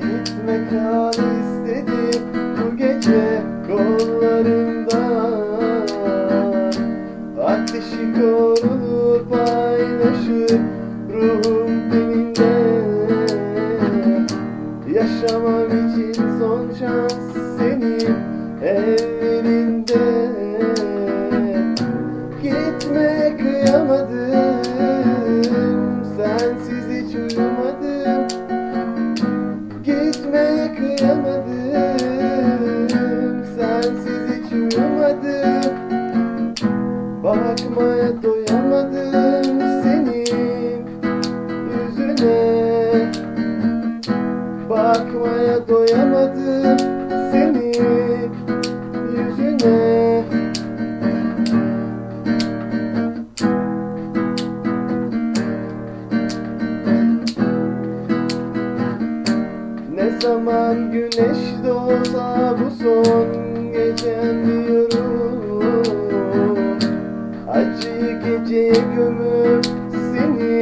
Gitme kal bu gece kollarımda. Ateşi korulur paylaşır ruhum teninde Yaşamam için son şans senin ellerinde Gitme kıyamadım. Sensiz hiç uyumadım. Bakmaya doyamadım senin yüzüne. Bakmaya doyamadım Ne zaman güneş doğsa bu son gecem diyorum. Acı geceye gömüp seni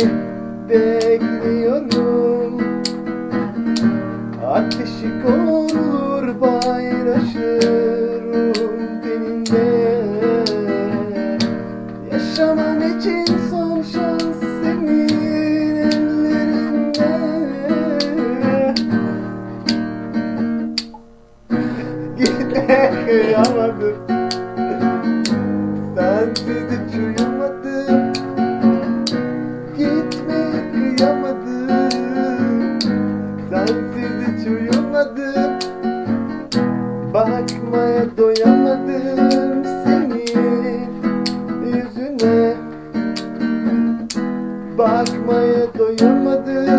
bekliyorum. Ateşi korulur paylaşır kıyamadım Sensiz hiç uyumadım Gitme kıyamadım Sensiz Bakmaya doyamadım senin yüzüne Bakmaya doyamadım